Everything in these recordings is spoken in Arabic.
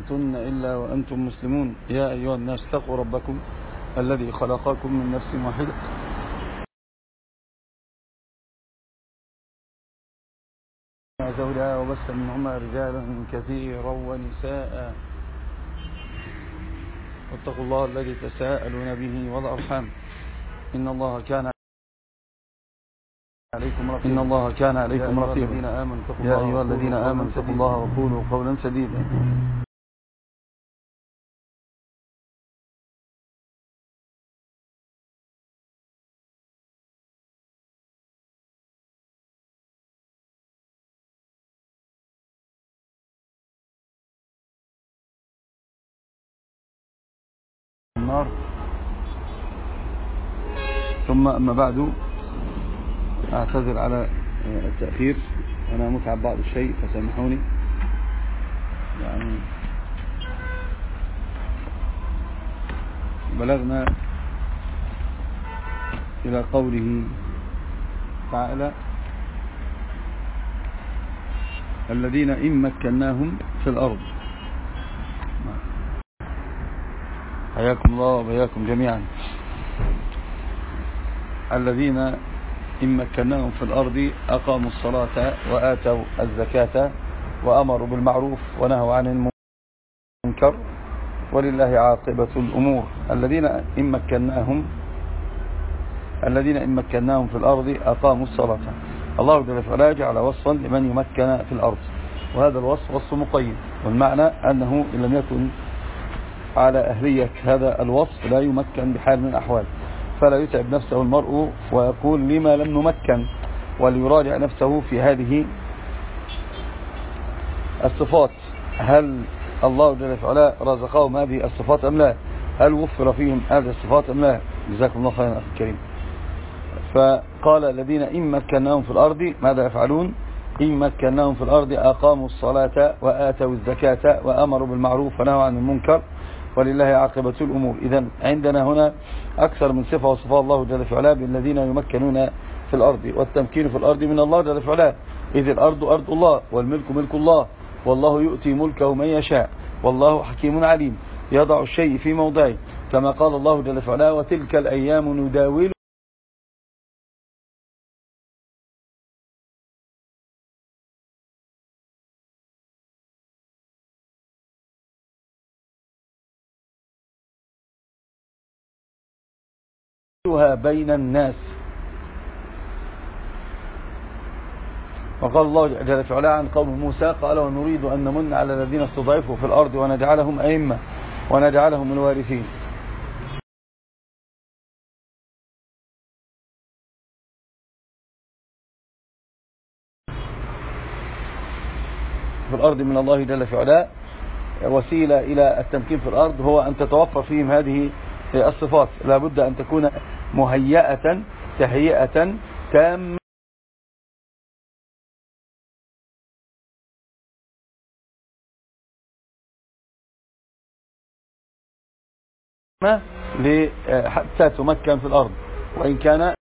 تموتن إلا وأنتم مسلمون. يا أيها الناس اتقوا ربكم الذي خلقكم من نفس واحدة. زوجها وبس منهما رجالا كثيرا ونساء. واتقوا الله الذي تساءلون به والأرحام. إن الله كان عليكم رقيبا. إن الله كان عليكم رقيبا. يا أيها الذين آمنوا اتقوا الله وقولوا قولا سديدا. أما بعد أعتذر على التأخير. أنا متعب بعض الشيء فسامحوني. يعني بلغنا إلى قوله تعالى الذين إن مكناهم في الأرض. حياكم الله وبياكم جميعا. الذين إن مكناهم في الأرض أقاموا الصلاة وآتوا الزكاة وأمروا بالمعروف ونهوا عن المنكر ولله عاقبة الأمور. الذين إن مكناهم الذين إن مكناهم في الأرض أقاموا الصلاة. الله جل وعلا جعل وصفا لمن يمكن في الأرض. وهذا الوصف وصف مقيم والمعنى أنه إن لم يكن على أهلية هذا الوصف لا يمكن بحال من الأحوال. فلا يتعب نفسه المرء ويقول لما لم نمكن وليراجع نفسه في هذه الصفات. هل الله جل وعلا رزقهم هذه الصفات أم لا؟ هل وفر فيهم هذه الصفات أم لا؟ جزاكم الله خيرا أخي الكريم. فقال الذين إن مكناهم في الأرض ماذا يفعلون؟ إن مكناهم في الأرض أقاموا الصلاة وآتوا الزكاة وأمروا بالمعروف ونهوا عن المنكر. ولله عاقبة الأمور. إذا عندنا هنا أكثر من صفة وصفاء الله جل وعلا بالذين يمكنون في الأرض والتمكين في الأرض من الله جل وعلا إذ الأرض أرض الله والملك ملك الله. والله يؤتي ملكه من يشاء. والله حكيم عليم. يضع الشيء في موضعه. كما قال الله جل وعلا وتلك الأيام نداول بين الناس. وقال الله جل وعلا عن قوم موسى قال ونريد أن نمن على الذين استضعفوا في الأرض ونجعلهم أئمة ونجعلهم الوارثين. في الأرض من الله جل وعلا وسيلة إلى التمكين في الأرض هو أن تتوفر فيهم هذه الصفات. لابد أن تكون مهيئة تهيئة تامة. حتى تمكن في الأرض. وإن كان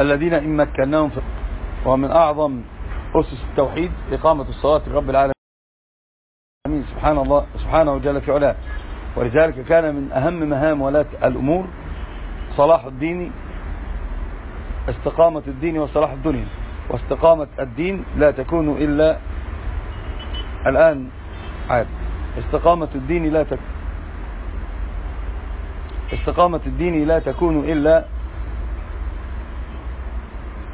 الذين إن مكناهم في ومن أعظم أسس التوحيد إقامة الصلاة لرب العالمين. سبحان الله سبحانه وجل في علاه. ولذلك كان من أهم مهام ولاة الأمور صلاح الدين استقامة الدين وصلاح الدنيا. واستقامة الدين لا تكون إلا الآن. عاد. استقامة الدين لا تكون استقامة الدين لا تكون إلا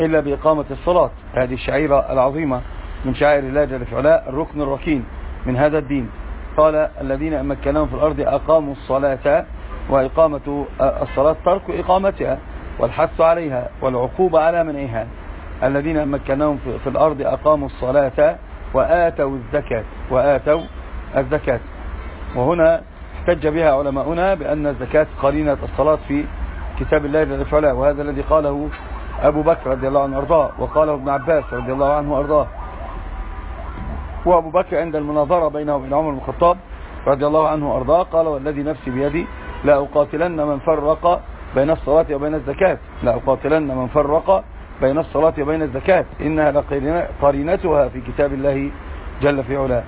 إلا بإقامة الصلاة. هذه الشعيرة العظيمة من شعائر الله جل في علاء الركن الركين من هذا الدين. قال الذين مكناهم في الأرض أقاموا الصلاة وإقامة الصلاة ترك إقامتها والحث عليها والعقوبة على منعها. الذين مكناهم في الأرض أقاموا الصلاة وآتوا الزكاة وآتوا الزكاة. وهنا احتج بها علماؤنا بأن الزكاة قرينة الصلاة في كتاب الله جل وعلا وهذا الذي قاله أبو بكر رضي الله عنه وارضاه وقاله ابن عباس رضي الله عنه وارضاه وأبو بكر عند المناظرة بينه وبين عمر بن الخطاب رضي الله عنه وارضاه قال والذي نفسي بيدي لا أقاتلن من فرق بين الصلاة وبين الزكاة لا أقاتلن من فرق بين الصلاة وبين الزكاة إنها لقرينتها في كتاب الله جل في علاه.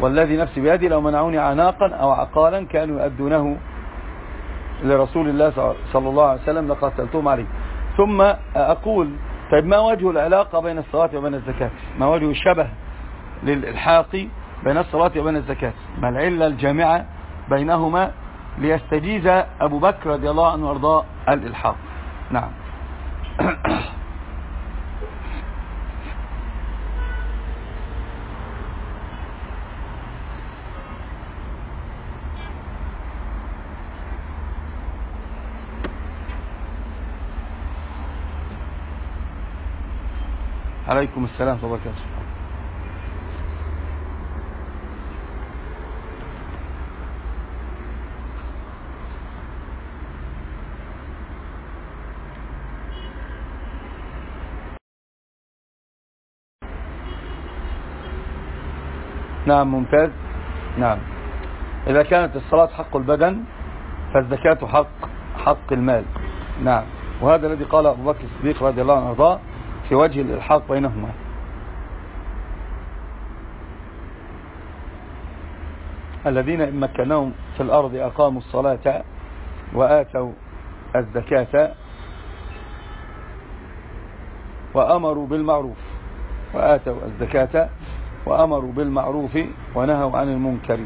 والذي نفسي بيدي لو منعوني عناقا أو عقالا كانوا يؤدونه لرسول الله صلى الله عليه وسلم لقاتلتهم عليه. ثم أقول طيب ما وجه العلاقة بين الصلاة وبين الزكاة؟ ما وجه الشبه للإلحاق بين الصلاة وبين الزكاة؟ ما العلة الجامعة بينهما ليستجيز أبو بكر رضي الله عنه وأرضاه الإلحاق؟ نعم. عليكم السلام ورحمة الله وبركاته. نعم ممتاز. نعم. إذا كانت الصلاة حق البدن فالزكاة حق حق المال. نعم. وهذا الذي قال أبو بكر الصديق رضي الله عنه في وجه الإلحاق بينهما. الذين إن مكنهم في الأرض أقاموا الصلاة وآتوا الزكاة وأمروا بالمعروف وآتوا الزكاة وأمروا بالمعروف ونهوا عن المنكر.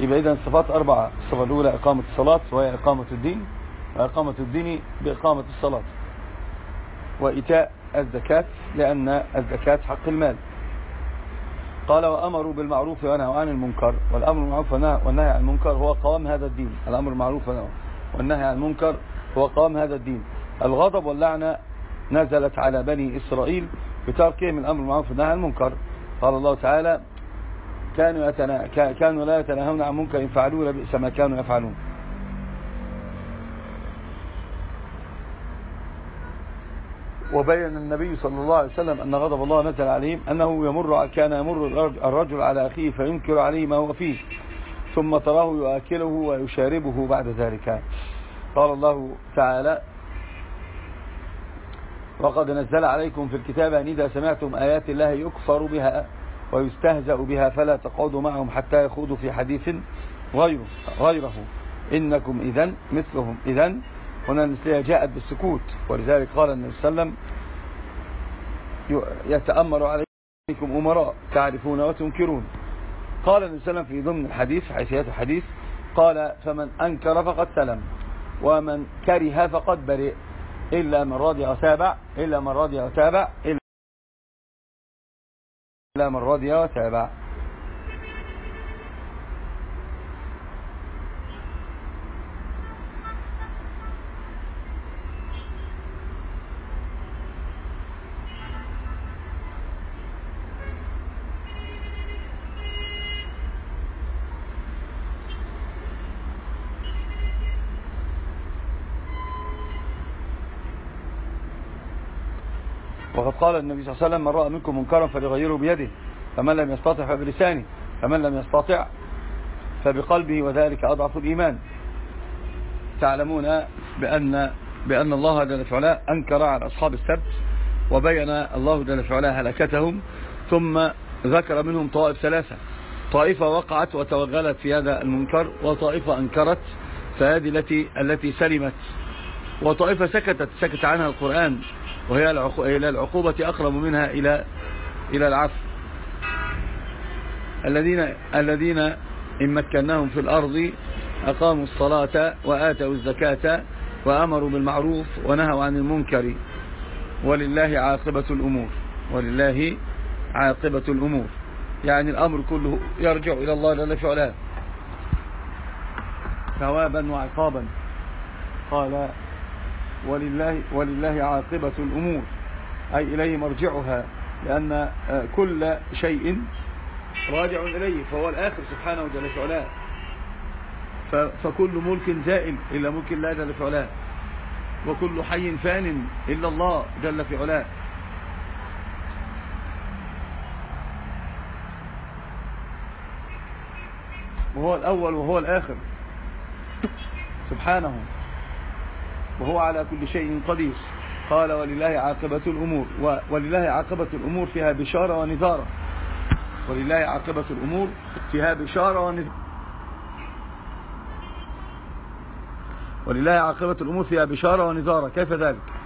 يبقى إذن صفات أربعة الصفة الأولى إقامة الصلاة وهي إقامة الدين وإقامة الدين بإقامة الصلاة. وإيتاء الزكاة لأن الزكاة حق المال. قال وأمروا بالمعروف ونهوا عن المنكر. والأمر بالمعروف والنهي عن المنكر هو قوام هذا الدين. الأمر بالمعروف والنهي عن المنكر هو قوام هذا الدين. الغضب واللعنة نزلت على بني إسرائيل بتركهم الأمر بالمعروف والنهي عن المنكر. قال الله تعالى كانوا, يتنا... كانوا لا يتناهون عن منكر فعلوا لبئس ما كانوا يفعلون. وبين النبي صلى الله عليه وسلم أن غضب الله نزل عليهم أنه يمر كان يمر الرجل على أخيه فينكر عليه ما هو فيه ثم تراه يؤكله ويشاربه بعد ذلك. قال الله تعالى وقد نزل عليكم في الكتاب أن إذا سمعتم آيات الله يكفر بها ويستهزأ بها فلا تقعدوا معهم حتى يخوضوا في حديث غيره, غيره. إنكم إذن مثلهم إذن هنا المثلية جاءت بالسكوت ولذلك قال النبي صلى الله عليه وسلم يتأمر عليكم أمراء تعرفون وتنكرون. قال النبي صلى الله عليه وسلم في ضمن الحديث حيثيات الحديث قال فمن أنكر فقد سلم ومن كره فقد برئ إلا من رضي وتابع إلا من رضي وتابع إلا من رضي وتابع وقد قال النبي صلى الله عليه وسلم من رأى منكم منكرا فليغيره بيده فمن لم يستطع فبلسانه فمن لم يستطع فبقلبه وذلك أضعف الإيمان. تعلمون بأن بأن الله جل وعلا أنكر على أصحاب السبت وبين الله جل وعلا هلكتهم ثم ذكر منهم طائف ثلاثة. طائفة وقعت وتوغلت في هذا المنكر وطائفة أنكرت فهذه التي التي سلمت. وطائفة سكتت سكت عنها القرآن. وهي إلى العقوبة أقرب منها إلى إلى العفو. الذين الذين إن مكناهم في الأرض أقاموا الصلاة وآتوا الزكاة وأمروا بالمعروف ونهوا عن المنكر. ولله عاقبة الأمور. ولله عاقبة الأمور. يعني الأمر كله يرجع إلى الله جل في ثوابا وعقابا. قال ولله, ولله عاقبة الأمور. أي إليه مرجعها. لأن آه، كل شيء راجع إليه فهو الآخر سبحانه وجل في علاه. فكل ملك زائل إلا ملك الله جل في علاه. وكل حي فان إلا الله جل في علاه. وهو الأول وهو الآخر. سبحانه. وهو على كل شيء قدير. قال ولله عاقبة الأمور ولله عاقبة الأمور فيها بشارة ونذارة. ولله عاقبة الأمور فيها بشارة ونذارة ولله عاقبة الأمور فيها بشارة ونذارة. كيف ذلك؟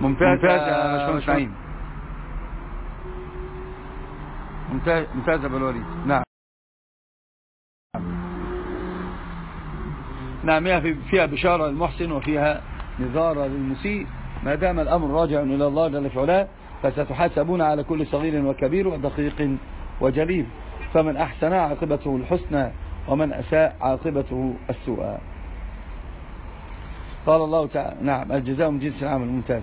ممتاز ممتاز يا باشمهندس سعيد ممتاز ممتاز يا الوليد نعم. نعم فيها بشارة للمحسن وفيها نظارة للمسيء. ما دام الأمر راجع إلى الله جل في علاه فستحاسبون على كل صغير وكبير ودقيق وجليل. فمن أحسن عاقبته الحسنى ومن أساء عاقبته السوء. قال الله تعالى نعم الجزاء من جنس العمل ممتاز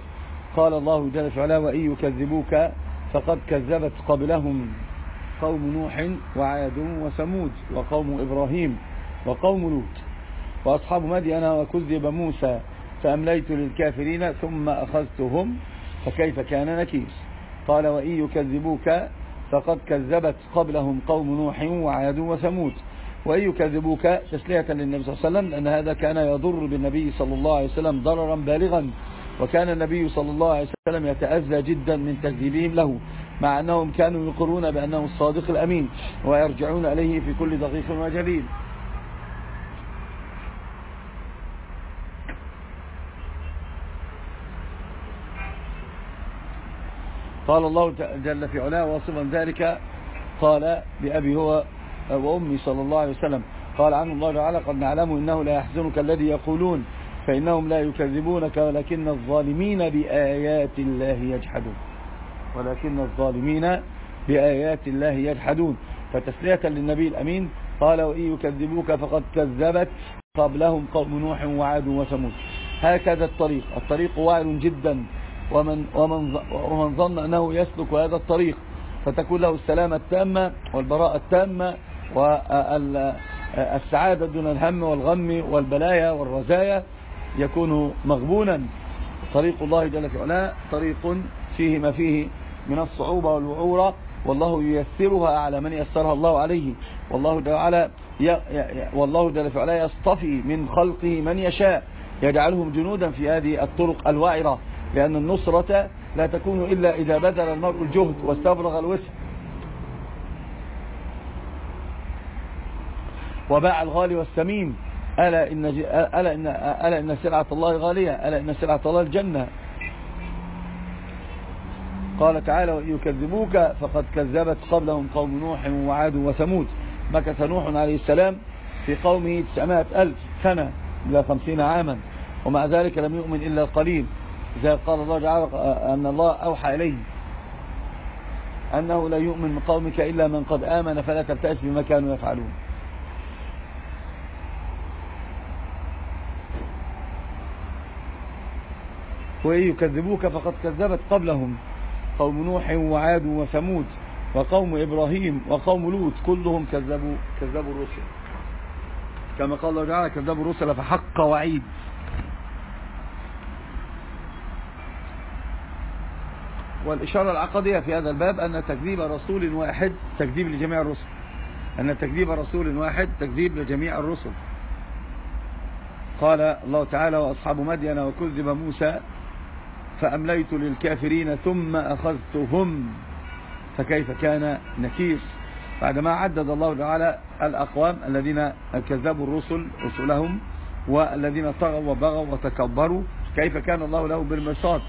قال الله جل وعلا وإن يكذبوك فقد كذبت قبلهم قوم نوح وعاد وثمود وقوم إبراهيم وقوم لوط وأصحاب مدين وكذب موسى فأمليت للكافرين ثم أخذتهم فكيف كان نكير؟ قال وإن يكذبوك فقد كذبت قبلهم قوم نوح وعاد وثمود وإن يكذبوك تسلية للنبي صلى الله عليه وسلم لأن هذا كان يضر بالنبي صلى الله عليه وسلم ضررا بالغا وكان النبي صلى الله عليه وسلم يتأذى جدا من تكذيبهم له مع أنهم كانوا يقرون بأنه الصادق الأمين ويرجعون إليه في كل دقيق وجليل. قال الله جل في علاه واصفا ذلك قال بأبي هو وأمي صلى الله عليه وسلم. قال عنه الله تعالى قد نعلم إنه لا يحزنك الذي يقولون فإنهم لا يكذبونك ولكن الظالمين بآيات الله يجحدون. ولكن الظالمين بآيات الله يجحدون. فتسلية للنبي الأمين قال وإن يكذبوك فقد كذبت قبلهم قوم نوح وعاد وثمود. هكذا الطريق. الطريق واعر جدا. ومن, ومن, ومن ظن أنه يسلك هذا الطريق فتكون له السلامة التامة والبراءة التامة والسعادة دون الهم والغم والبلايا والرزايا يكون مغبونا. طريق الله جل في علاه طريق فيه ما فيه من الصعوبة والوعورة. والله ييسرها على من يسرها الله عليه. والله جل والله جل في علاه يصطفي من خلقه من يشاء. يجعلهم جنودا في هذه الطرق الوعرة. لأن النصرة لا تكون إلا إذا بذل المرء الجهد واستفرغ الوسع. وباع الغالي والسمين. ألا إن, ألا إن, ألا إن سلعة الله غالية ألا إن سلعة الله الجنة. قال تعالى وإن يكذبوك فقد كذبت قبلهم قوم نوح وعاد وثمود. مكث نوح عليه السلام في قومه 900 ألف سنة إلى خمسين عاما ومع ذلك لم يؤمن إلا القليل. إذا قال الله تعالى أن الله أوحى إليه أنه لا يؤمن من قومك إلا من قد آمن فلا تبتأس بما كانوا يفعلون. وإن يكذبوك فقد كذبت قبلهم. قوم نوح وعاد وثمود وقوم إبراهيم وقوم لوط كلهم كذبوا كذبوا الرسل. كما قال الله تعالى كذبوا الرسل فحق وعيد. والإشارة العقدية في هذا الباب أن تكذيب رسول واحد تكذيب لجميع الرسل. أن تكذيب رسول واحد تكذيب لجميع الرسل. قال الله تعالى وأصحاب مدين وكذب موسى فأمليت للكافرين ثم أخذتهم. فكيف كان نكير؟ بعدما عدد الله تعالى الأقوام الذين كذبوا الرسل رسلهم والذين طغوا وبغوا وتكبروا كيف كان الله له بالمرصاد؟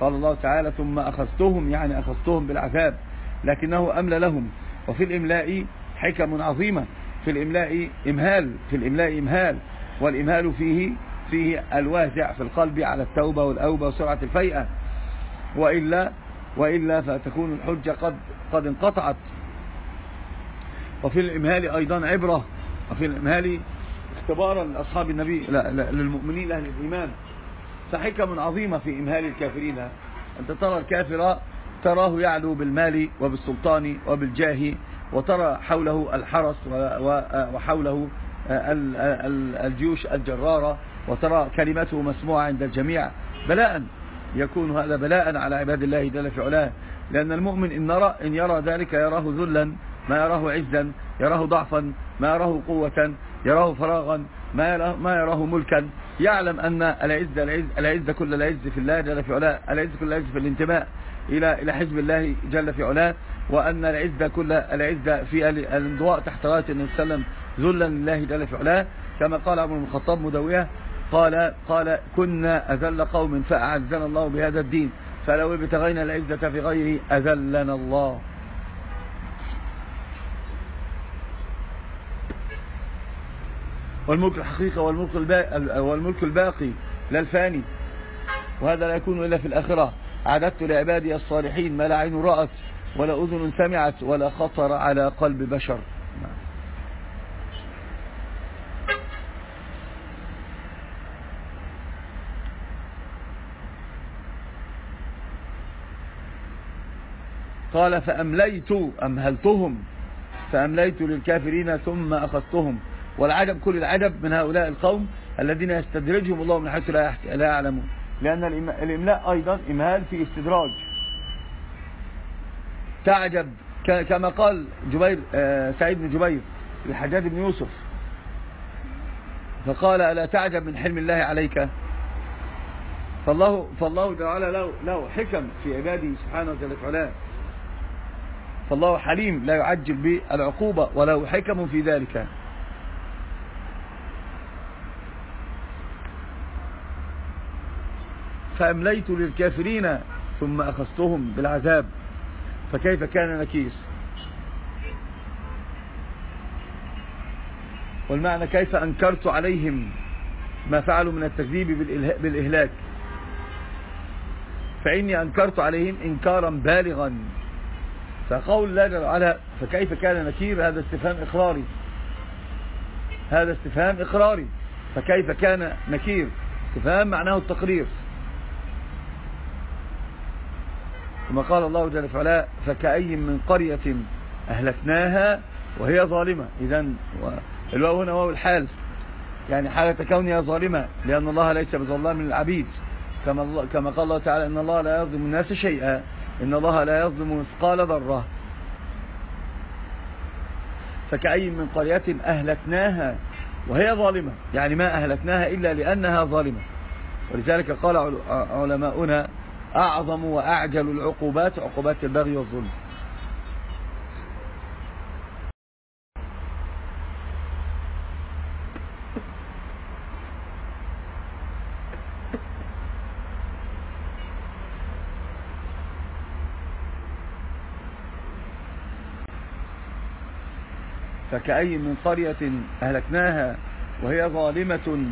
قال الله تعالى ثم أخذتهم يعني أخذتهم بالعذاب لكنه أملى لهم. وفي الإملاء حكم عظيمة في الإملاء إمهال في الإملاء إمهال والإمهال فيه فيه الوازع في القلب على التوبة والأوبة وسرعة الفيئة. وإلا وإلا فتكون الحجة قد قد انقطعت. وفي الإمهال أيضا عبرة. وفي الإمهال اختبارا لأصحاب النبي لا لا للمؤمنين أهل الإيمان. فحكم عظيمة في إمهال الكافرين. أنت ترى الكافر تراه يعلو بالمال وبالسلطان وبالجاه وترى حوله الحرس وحوله الجيوش الجرارة. وترى كلمته مسموعة عند الجميع بلاء يكون هذا بلاء على عباد الله جل في علاه. لأن المؤمن إن, نرى إن يرى ذلك يراه ذلا ما يراه عزا يراه ضعفا ما يراه قوة يراه فراغا ما يراه, ما يراه ملكا. يعلم أن العز العز العز كل العز في الله جل في علاه العز كل العز في الانتماء إلى إلى حزب الله جل في علاه وأن العز كل العز في الانضواء تحت راية النبي صلى الله عليه وسلم ذلا لله جل في علاه. كما قال عمر بن الخطاب مدويه قال قال كنا أذل قوم فأعزنا الله بهذا الدين. فلو ابتغينا العزة في غيره أذلنا الله. والملك الحقيقة والملك الباقي, والملك الباقي لا الفاني. وهذا لا يكون إلا في الآخرة. عددت لعبادي الصالحين ما لا عين رأت ولا أذن سمعت ولا خطر على قلب بشر. قال فأمليت أمهلتهم فأمليت للكافرين ثم أخذتهم. والعجب كل العجب من هؤلاء القوم الذين يستدرجهم الله من حيث لا يعلمون. لأن الإملاء أيضا إمهال في استدراج. تعجب كما قال جبير آه، سعيد بن جبير للحجاج بن يوسف. فقال ألا تعجب من حلم الله عليك؟ فالله, فالله تعالى له, له حكم في عباده سبحانه وتعالى. فالله حليم لا يعجل بالعقوبة وله حكم في ذلك. فأمليت للكافرين ثم أخذتهم بالعذاب. فكيف كان نكيس؟ والمعنى كيف أنكرت عليهم ما فعلوا من التكذيب بالإهلاك؟ فإني أنكرت عليهم إنكارا بالغا. فقول الله جل وعلا فكيف كان نكير هذا استفهام إقراري. هذا استفهام إقراري. فكيف كان نكير؟ استفهام معناه التقرير. ثم قال الله جل وعلا فكأي من قرية أهلكناها وهي ظالمة. إذا الواو هنا واو الحال. يعني حالة كونها ظالمة لأن الله ليس بظلام للعبيد. كما, كما قال الله تعالى إن الله لا يظلم الناس شيئا. إن الله لا يظلم مثقال ذرة. فكأي من قرية أهلكناها وهي ظالمة. يعني ما أهلكناها إلا لأنها ظالمة. ولذلك قال علماؤنا أعظم وأعجل العقوبات عقوبات البغي والظلم. فكأي من قرية أهلكناها وهي ظالمة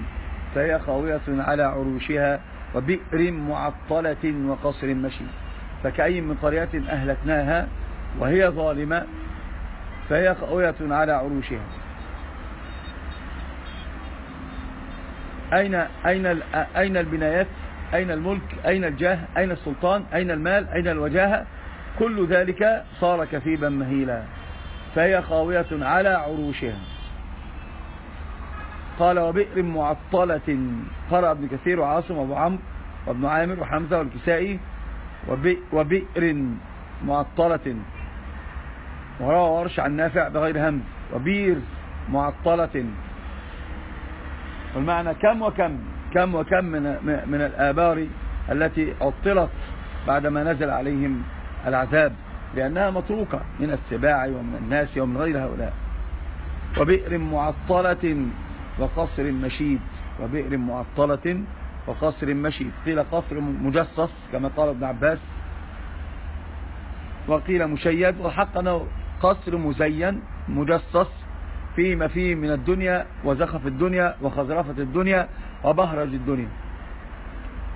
فهي خاوية على عروشها وبئر معطلة وقصر مشي. فكأي من قرية أهلكناها وهي ظالمة فهي خاوية على عروشها. أين, أين, أين البنايات؟ أين الملك؟ أين الجاه؟ أين السلطان؟ أين المال؟ أين الوجاهة؟ كل ذلك صار كثيبا مهيلا. فهي خاوية على عروشها. قال وبئر معطلة. قرأ ابن كثير وعاصم وابو عمرو وابن عامر وحمزة والكسائي. وبئر معطلة. وروى ورش عن نافع بغير همز. وبير معطلة. والمعنى كم وكم؟ كم وكم من, من الآبار التي عطلت بعدما نزل عليهم العذاب. لأنها متروكة من السباع ومن الناس ومن غير هؤلاء. وبئر معطلة وقصر مشيد. وبئر معطلة وقصر مشيد. قيل قصر مجصص كما قال ابن عباس. وقيل مشيد. وحق أنه قصر مزين مجصص فيما فيه من الدنيا وزخف الدنيا وخزرفة الدنيا وبهرج الدنيا.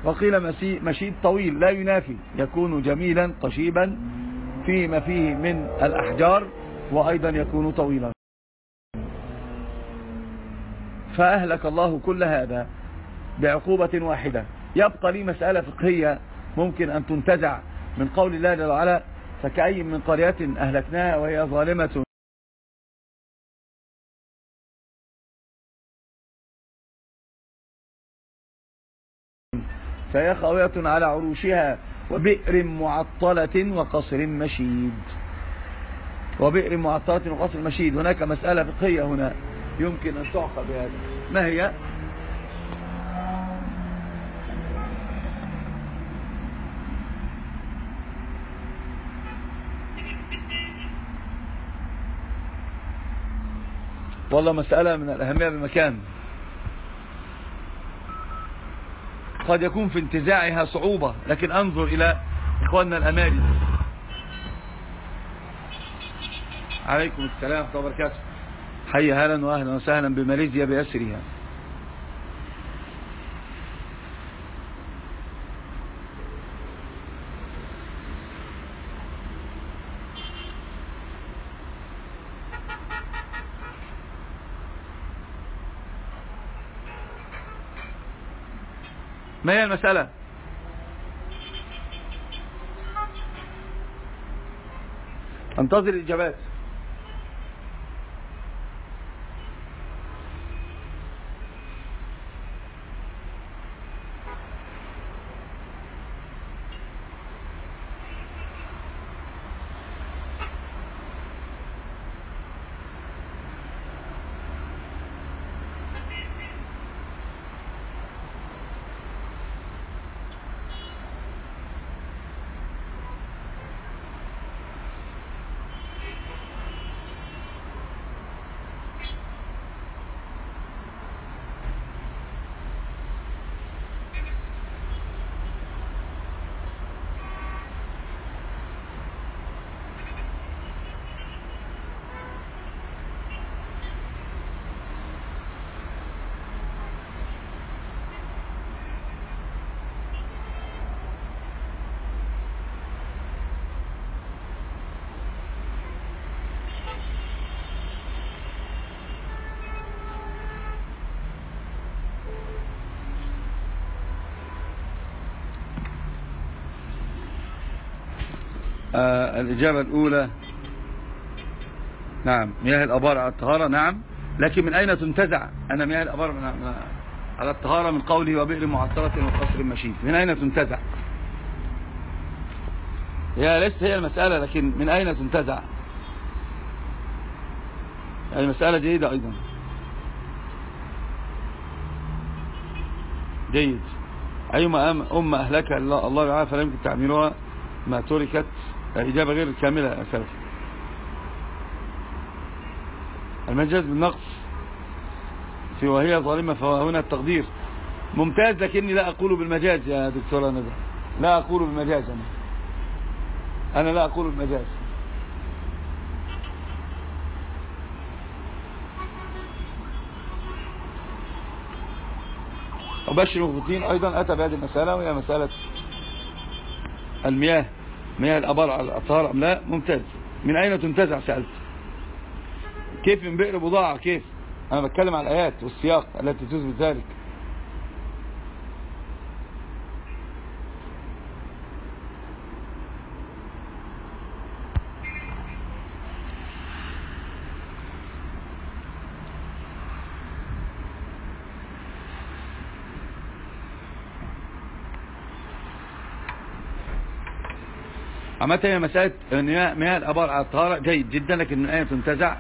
وقيل مشيد طويل لا ينافي. يكون جميلا قشيبا فيما فيه من الأحجار وأيضا يكون طويلا. فأهلك الله كل هذا بعقوبة واحدة. يبقى لي مسألة فقهية ممكن أن تنتزع من قول الله جل وعلا فكأي من قرية أهلكناها وهي ظالمة. فهي خاوية على عروشها. وبئر معطلة وقصر مشيد. وبئر معطلة وقصر مشيد. هناك مسألة فقهية هنا. يمكن أن تعقب بهذا. ما هي؟ والله مسألة من الأهمية بمكان. قد يكون في انتزاعها صعوبة لكن انظر إلى إخواننا الاماري عليكم السلام ورحمة الله وبركاته. حي أهلا وأهلا وسهلا بماليزيا بأسرها. ما هي المسألة؟ أنتظر الإجابات. آه الإجابة الأولى نعم مياه الأبار على الطهارة نعم. لكن من أين تنتزع؟ أنا مياه الأبار على الطهارة من قوله وبئر معطرة وقصر مشيد من أين تنتزع؟ هي ليست هي المسألة لكن من أين تنتزع؟ المسألة جيدة أيضا. جيد. أيما أم أهلك الله يعافى فلا يمكن تعميرها. ما تركت إجابة غير كاملة سلف المجاز بالنقص في وهي ظالمة فهنا التقدير. ممتاز لكني لا أقول بالمجاز يا دكتورة ندى لا أقول بالمجاز أنا. أنا لا أقول بالمجاز. وبشر المخبتين أيضا أتى بهذه المسألة وهي مسألة المياه. مياه الأبار على الأطهار أم لا؟ ممتاز. من أين تنتزع سألت كيف من بئر بضاعة؟ كيف؟ أنا بتكلم على الآيات والسياق التي تثبت ذلك عامة هي مسألة مياه الأبار على الطهارة جيد جدا لكن من أين تنتزع؟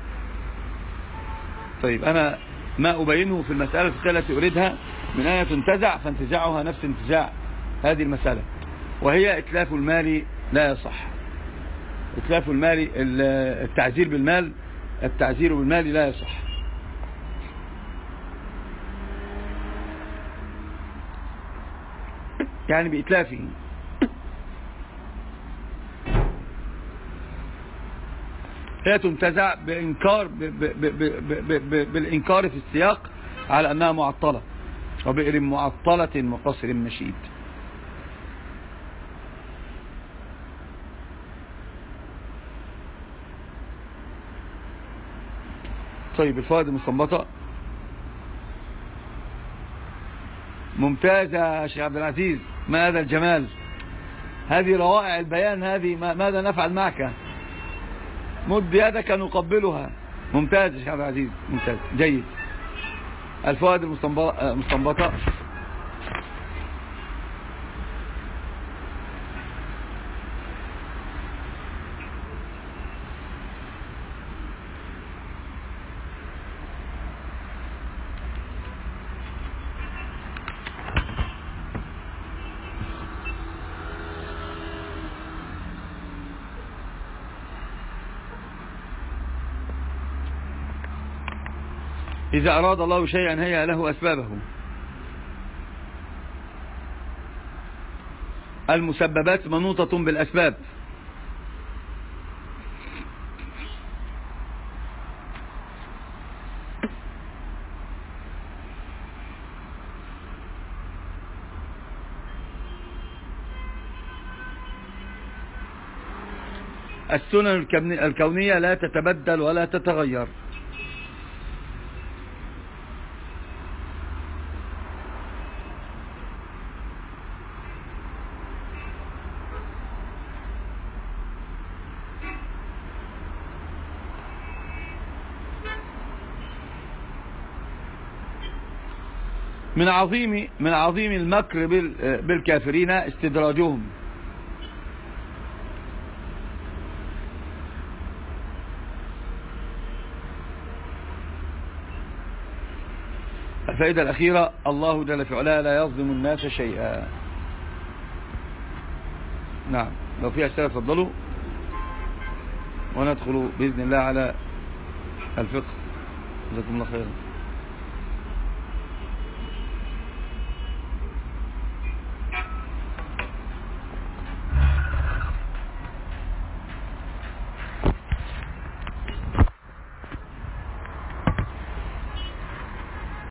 طيب أنا ما أبينه في المسألة التي أريدها من أين تنتزع؟ فانتزاعها نفس انتزاع هذه المسألة. وهي إتلاف المال لا يصح. إتلاف المال التعزير بالمال التعزير بالمال لا يصح. يعني بإتلافه. هي تنتزع بإنكار بالإنكار في السياق على أنها معطلة. وبئر معطلة وقصر مشيد. طيب الفوائد المستنبطة. ممتازة يا شيخ عبد العزيز. ما هذا الجمال؟ هذه روائع البيان هذه ماذا نفعل معك؟ مد يدك نقبلها. ممتاز يا شيخ عبد العزيز ممتاز جيد. الفوائد المستنبطة. إذا أراد الله شيئا هيأ له أسبابه المسببات منوطة بالأسباب. السنن الكونية لا تتبدل ولا تتغير. من عظيم من عظيم المكر بالكافرين استدراجهم. الفائدة الأخيرة الله جل في علاه لا يظلم الناس شيئا. نعم. لو في أسئلة تفضلوا. وندخل بإذن الله على الفقه. جزاكم الله خيرا.